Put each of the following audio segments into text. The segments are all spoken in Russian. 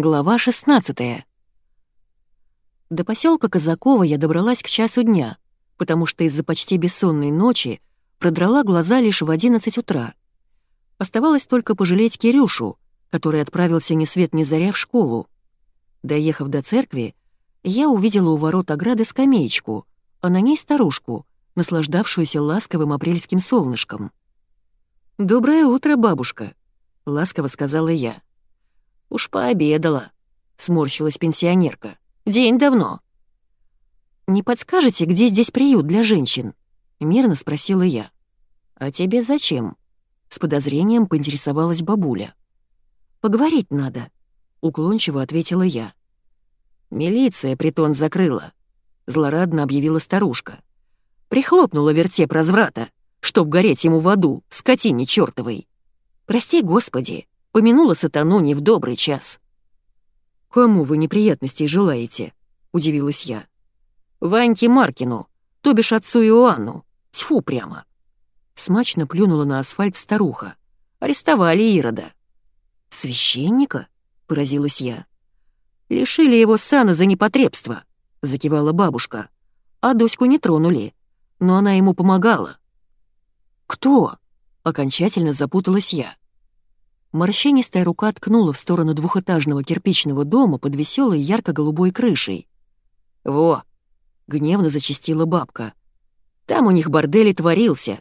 Глава 16 До поселка Казакова я добралась к часу дня, потому что из-за почти бессонной ночи продрала глаза лишь в 11 утра. Оставалось только пожалеть Кирюшу, который отправился ни свет ни заря в школу. Доехав до церкви, я увидела у ворот ограды скамеечку, а на ней старушку, наслаждавшуюся ласковым апрельским солнышком. «Доброе утро, бабушка», — ласково сказала я. «Уж пообедала», — сморщилась пенсионерка. «День давно». «Не подскажете, где здесь приют для женщин?» — мирно спросила я. «А тебе зачем?» — с подозрением поинтересовалась бабуля. «Поговорить надо», — уклончиво ответила я. «Милиция притон закрыла», — злорадно объявила старушка. «Прихлопнула вертеп разврата, чтоб гореть ему в аду, скотине чертовой. Прости, Господи, Помянула сатану не в добрый час. «Кому вы неприятностей желаете?» — удивилась я. «Ваньке Маркину, то бишь отцу Иоанну. Тьфу прямо». Смачно плюнула на асфальт старуха. Арестовали Ирода. «Священника?» — поразилась я. «Лишили его сана за непотребство», — закивала бабушка. «А Доську не тронули, но она ему помогала». «Кто?» — окончательно запуталась я. Морщинистая рука ткнула в сторону двухэтажного кирпичного дома под веселой ярко-голубой крышей. «Во!» — гневно зачастила бабка. «Там у них бордель и творился.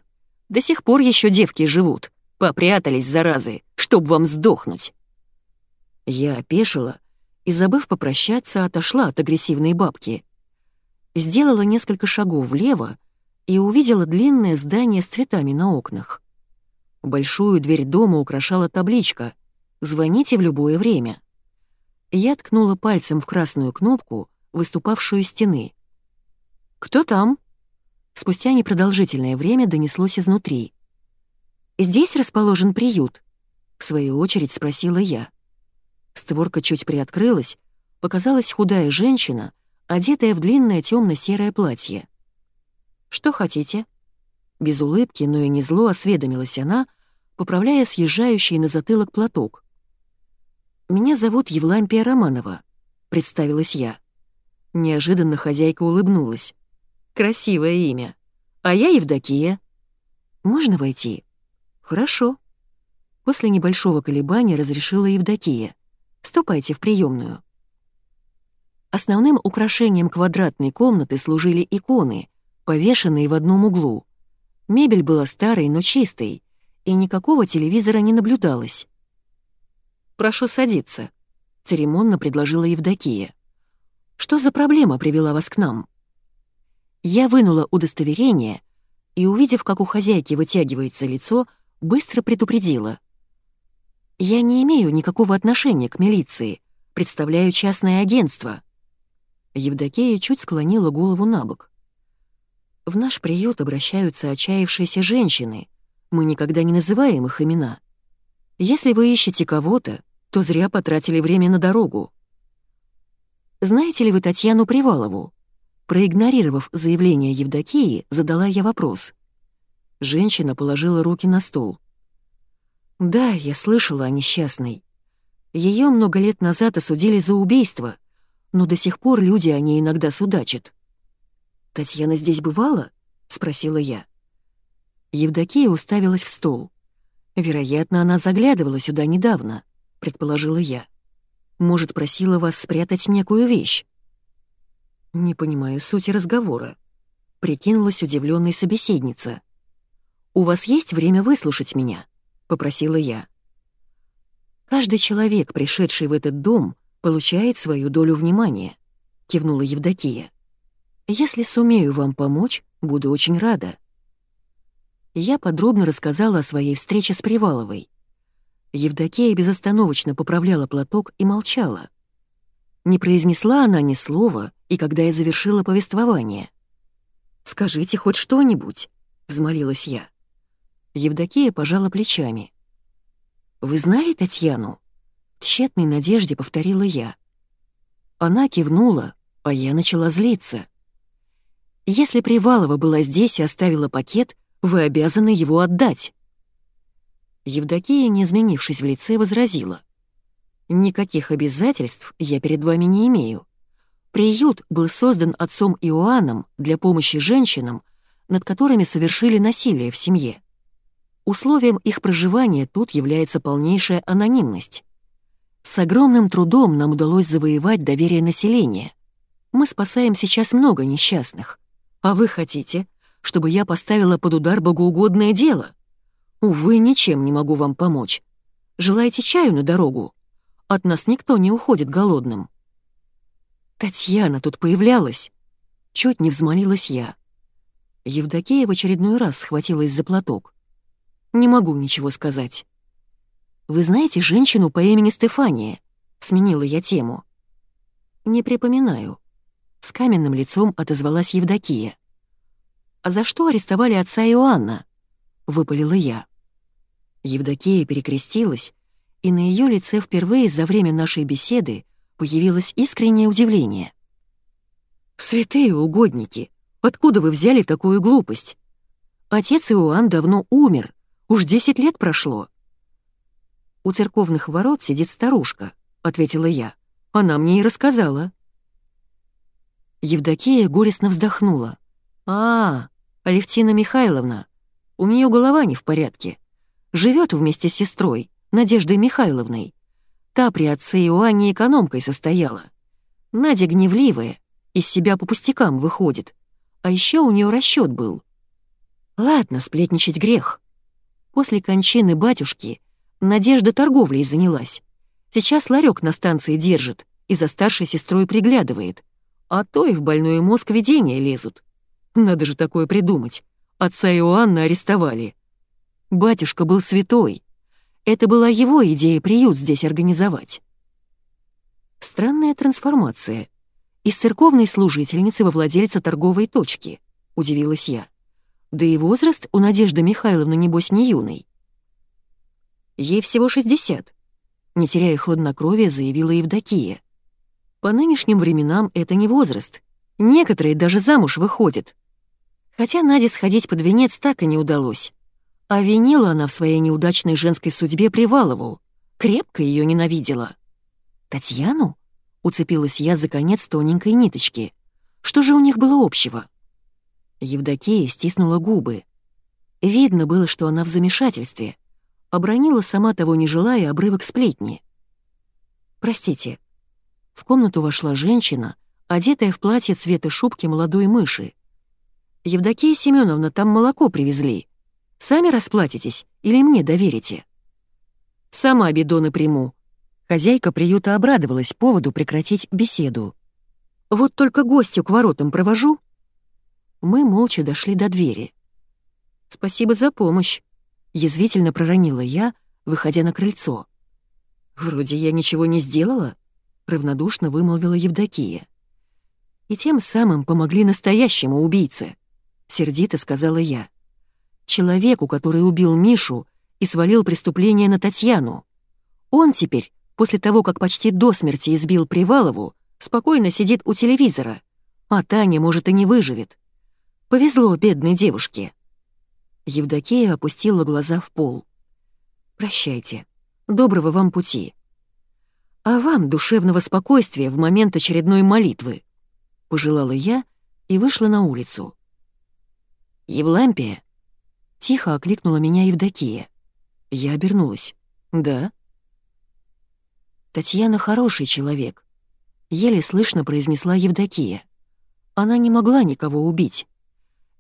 До сих пор еще девки живут. Попрятались, заразы, чтоб вам сдохнуть!» Я опешила и, забыв попрощаться, отошла от агрессивной бабки. Сделала несколько шагов влево и увидела длинное здание с цветами на окнах. Большую дверь дома украшала табличка «Звоните в любое время». Я ткнула пальцем в красную кнопку, выступавшую из стены. «Кто там?» Спустя непродолжительное время донеслось изнутри. «Здесь расположен приют?» — в свою очередь спросила я. Створка чуть приоткрылась, показалась худая женщина, одетая в длинное темно-серое платье. «Что хотите?» Без улыбки, но и не зло осведомилась она, поправляя съезжающий на затылок платок. «Меня зовут Евлампия Романова», — представилась я. Неожиданно хозяйка улыбнулась. «Красивое имя. А я Евдокия». «Можно войти?» «Хорошо». После небольшого колебания разрешила Евдокия. «Ступайте в приемную. Основным украшением квадратной комнаты служили иконы, повешенные в одном углу. Мебель была старой, но чистой, и никакого телевизора не наблюдалось. «Прошу садиться», — церемонно предложила Евдокия. «Что за проблема привела вас к нам?» Я вынула удостоверение и, увидев, как у хозяйки вытягивается лицо, быстро предупредила. «Я не имею никакого отношения к милиции, представляю частное агентство». Евдокия чуть склонила голову на бок. В наш приют обращаются отчаявшиеся женщины. Мы никогда не называем их имена. Если вы ищете кого-то, то зря потратили время на дорогу. Знаете ли вы Татьяну Привалову? Проигнорировав заявление Евдокии, задала я вопрос. Женщина положила руки на стол. «Да, я слышала о несчастной. Ее много лет назад осудили за убийство, но до сих пор люди о ней иногда судачат. «Татьяна здесь бывала?» — спросила я. Евдокия уставилась в стол. «Вероятно, она заглядывала сюда недавно», — предположила я. «Может, просила вас спрятать некую вещь?» «Не понимаю сути разговора», — прикинулась удивленной собеседница. «У вас есть время выслушать меня?» — попросила я. «Каждый человек, пришедший в этот дом, получает свою долю внимания», — кивнула Евдокия. Если сумею вам помочь, буду очень рада». Я подробно рассказала о своей встрече с Приваловой. Евдокия безостановочно поправляла платок и молчала. Не произнесла она ни слова, и когда я завершила повествование. «Скажите хоть что-нибудь», — взмолилась я. Евдокия пожала плечами. «Вы знали Татьяну?» Тщетной надежде повторила я. Она кивнула, а я начала злиться. Если Привалова была здесь и оставила пакет, вы обязаны его отдать». Евдокия, не изменившись в лице, возразила. Никаких обязательств я перед вами не имею. Приют был создан отцом Иоанном для помощи женщинам, над которыми совершили насилие в семье. Условием их проживания тут является полнейшая анонимность. С огромным трудом нам удалось завоевать доверие населения. Мы спасаем сейчас много несчастных. А вы хотите, чтобы я поставила под удар богоугодное дело? Увы, ничем не могу вам помочь. Желаете чаю на дорогу? От нас никто не уходит голодным. Татьяна тут появлялась. Чуть не взмолилась я. Евдокия в очередной раз схватилась за платок. Не могу ничего сказать. «Вы знаете женщину по имени Стефания?» — сменила я тему. «Не припоминаю». С каменным лицом отозвалась Евдокия. «А за что арестовали отца Иоанна?» — выпалила я. Евдокия перекрестилась, и на ее лице впервые за время нашей беседы появилось искреннее удивление. «Святые угодники, откуда вы взяли такую глупость? Отец Иоанн давно умер, уж десять лет прошло». «У церковных ворот сидит старушка», — ответила я. «Она мне и рассказала». Евдокия горестно вздохнула. «А, Алевтина Михайловна, у нее голова не в порядке. Живет вместе с сестрой, Надеждой Михайловной. Та при отце Иоанне экономкой состояла. Надя гневливая, из себя по пустякам выходит. А еще у нее расчет был. Ладно, сплетничать грех. После кончины батюшки Надежда торговлей занялась. Сейчас ларек на станции держит и за старшей сестрой приглядывает. А то и в больной мозг видения лезут. Надо же такое придумать. Отца Иоанна арестовали. Батюшка был святой. Это была его идея приют здесь организовать. Странная трансформация. Из церковной служительницы во владельца торговой точки, удивилась я. Да и возраст у Надежды Михайловны, небось, не юный. Ей всего 60. Не теряя хладнокровия, заявила Евдокия. По нынешним временам это не возраст. Некоторые даже замуж выходят. Хотя Наде сходить под венец так и не удалось. А винила она в своей неудачной женской судьбе Привалову. Крепко ее ненавидела. «Татьяну?» — уцепилась я за конец тоненькой ниточки. «Что же у них было общего?» Евдокия стиснула губы. Видно было, что она в замешательстве — обронила сама того не желая обрывок сплетни. «Простите». В комнату вошла женщина, одетая в платье цвета шубки молодой мыши. «Евдокия Семеновна, там молоко привезли. Сами расплатитесь или мне доверите?» «Сама бидоны приму». Хозяйка приюта обрадовалась поводу прекратить беседу. «Вот только гостю к воротам провожу». Мы молча дошли до двери. «Спасибо за помощь», Язвительно проронила я, выходя на крыльцо. «Вроде я ничего не сделала», — равнодушно вымолвила Евдокия. «И тем самым помогли настоящему убийце», — сердито сказала я. «Человеку, который убил Мишу и свалил преступление на Татьяну. Он теперь, после того, как почти до смерти избил Привалову, спокойно сидит у телевизора, а Таня, может, и не выживет. Повезло бедной девушке». Евдокия опустила глаза в пол. «Прощайте. Доброго вам пути. А вам душевного спокойствия в момент очередной молитвы», — пожелала я и вышла на улицу. «Евлампия?» — тихо окликнула меня Евдокия. Я обернулась. «Да?» «Татьяна хороший человек», — еле слышно произнесла Евдокия. «Она не могла никого убить.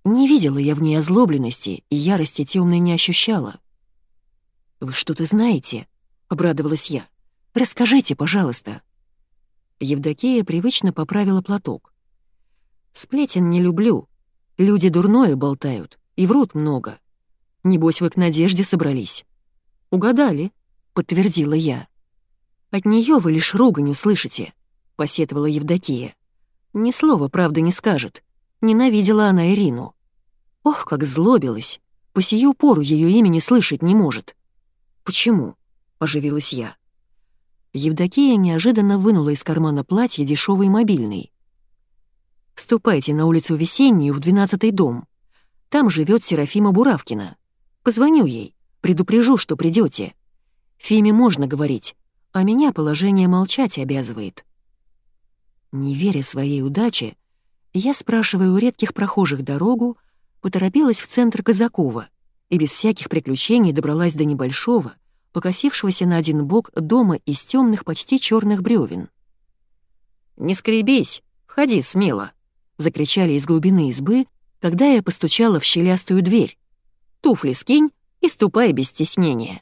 Не видела я в ней озлобленности и ярости темной не ощущала. «Вы что-то знаете?» — обрадовалась я. «Расскажите, пожалуйста». Евдокия привычно поправила платок. «Сплетен не люблю. Люди дурное болтают и врут много. Небось, вы к Надежде собрались». «Угадали», — подтвердила я. «От нее вы лишь ругань услышите», — посетовала Евдокия. «Ни слова правды не скажет. Ненавидела она Ирину. Ох, как злобилась. По сию пору ее имени слышать не может. «Почему?» — оживилась я. Евдокия неожиданно вынула из кармана платья дешевый мобильный. «Ступайте на улицу Весеннюю в двенадцатый дом. Там живет Серафима Буравкина. Позвоню ей, предупрежу, что придете. Фиме можно говорить. а меня положение молчать обязывает. Не веря своей удаче, я, спрашиваю у редких прохожих дорогу, поторопилась в центр Казакова и без всяких приключений добралась до небольшого, покосившегося на один бок дома из темных почти черных бревен. «Не скребись, входи смело!» — закричали из глубины избы, когда я постучала в щелястую дверь. «Туфли скинь и ступай без стеснения».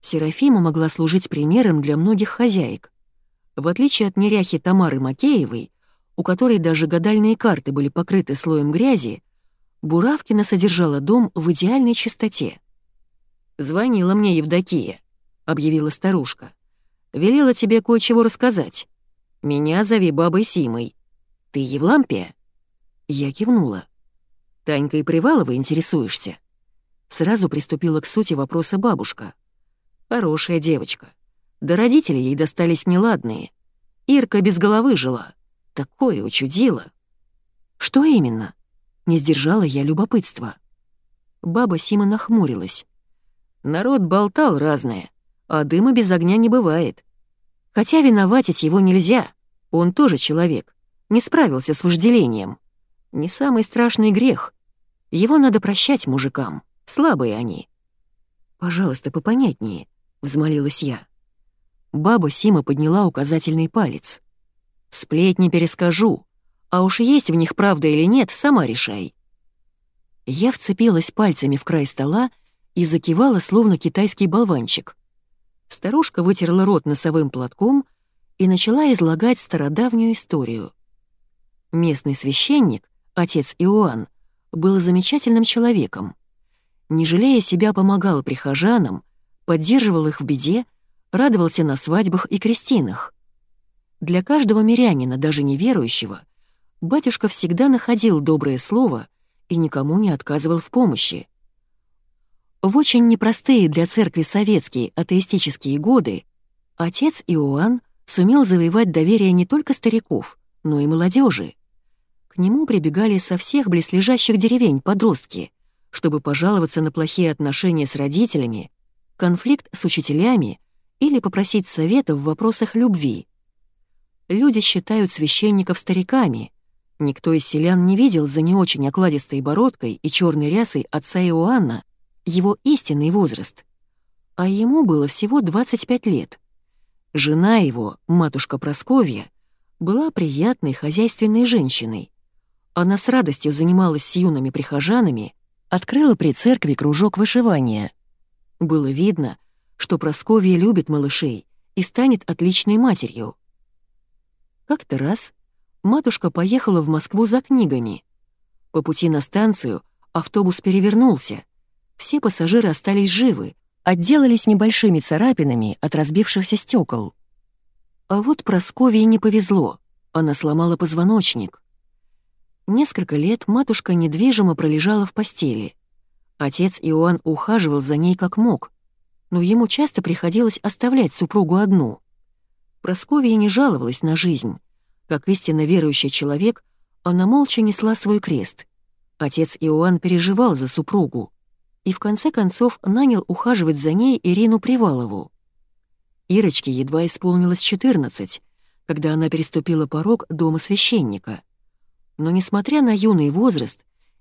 Серафима могла служить примером для многих хозяек. В отличие от неряхи Тамары Макеевой, у которой даже гадальные карты были покрыты слоем грязи, Буравкина содержала дом в идеальной чистоте. «Звонила мне Евдокия», — объявила старушка. «Велела тебе кое-чего рассказать. Меня зови бабой Симой. Ты Евлампия?» Я кивнула. «Танька и Привалова интересуешься?» Сразу приступила к сути вопроса бабушка. «Хорошая девочка. Да родители ей достались неладные. Ирка без головы жила. Такое учудила». «Что именно?» Не сдержала я любопытства. Баба Сима нахмурилась. Народ болтал разное, а дыма без огня не бывает. Хотя виноватить его нельзя, он тоже человек, не справился с вожделением. Не самый страшный грех. Его надо прощать мужикам, слабые они. «Пожалуйста, попонятнее», — взмолилась я. Баба Сима подняла указательный палец. «Сплетни перескажу, а уж есть в них правда или нет, сама решай». Я вцепилась пальцами в край стола и закивала, словно китайский болванчик. Старушка вытерла рот носовым платком и начала излагать стародавнюю историю. Местный священник, отец Иоанн, был замечательным человеком. Не жалея себя, помогал прихожанам, поддерживал их в беде, радовался на свадьбах и крестинах. Для каждого мирянина, даже неверующего, батюшка всегда находил доброе слово и никому не отказывал в помощи. В очень непростые для церкви советские атеистические годы отец Иоанн сумел завоевать доверие не только стариков, но и молодежи. К нему прибегали со всех близлежащих деревень подростки, чтобы пожаловаться на плохие отношения с родителями, конфликт с учителями или попросить совета в вопросах любви. Люди считают священников стариками. Никто из селян не видел за не очень окладистой бородкой и черной рясой отца Иоанна его истинный возраст. А ему было всего 25 лет. Жена его, матушка Просковья, была приятной хозяйственной женщиной. Она с радостью занималась с юными прихожанами, открыла при церкви кружок вышивания. Было видно, что Просковья любит малышей и станет отличной матерью. Как-то раз матушка поехала в Москву за книгами. По пути на станцию автобус перевернулся — все пассажиры остались живы, отделались небольшими царапинами от разбившихся стекол. А вот Прасковье не повезло, она сломала позвоночник. Несколько лет матушка недвижимо пролежала в постели. Отец Иоанн ухаживал за ней как мог, но ему часто приходилось оставлять супругу одну. Прасковья не жаловалась на жизнь. Как истинно верующий человек, она молча несла свой крест. Отец Иоанн переживал за супругу и в конце концов нанял ухаживать за ней Ирину Привалову. Ирочке едва исполнилось 14, когда она переступила порог дома священника. Но несмотря на юный возраст,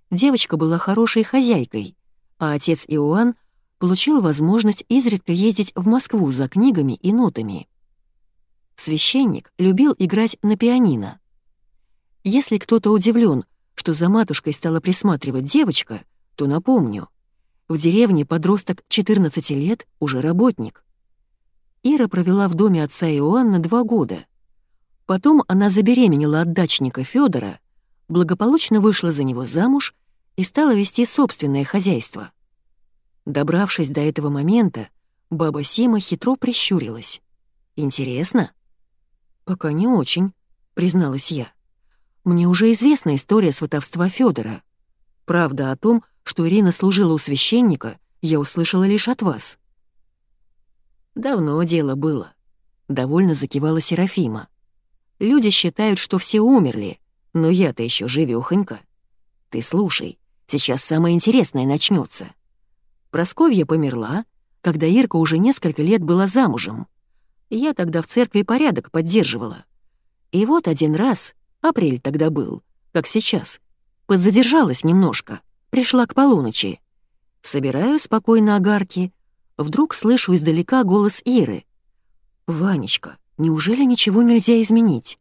девочка была хорошей хозяйкой, а отец Иоанн получил возможность изредка ездить в Москву за книгами и нотами. Священник любил играть на пианино. Если кто-то удивлен, что за матушкой стала присматривать девочка, то напомню. В деревне подросток 14 лет уже работник. Ира провела в доме отца Иоанна два года. Потом она забеременела от дачника Федора, благополучно вышла за него замуж и стала вести собственное хозяйство. Добравшись до этого момента, баба Сима хитро прищурилась. «Интересно?» «Пока не очень», — призналась я. «Мне уже известна история сватовства Федора. Правда о том, что Ирина служила у священника, я услышала лишь от вас». «Давно дело было», — довольно закивала Серафима. «Люди считают, что все умерли, но я-то еще живёхонька. Ты слушай, сейчас самое интересное начнется. Просковья померла, когда Ирка уже несколько лет была замужем. Я тогда в церкви порядок поддерживала. И вот один раз, апрель тогда был, как сейчас, подзадержалась немножко, пришла к полуночи. Собираю спокойно огарки, вдруг слышу издалека голос Иры. «Ванечка, неужели ничего нельзя изменить?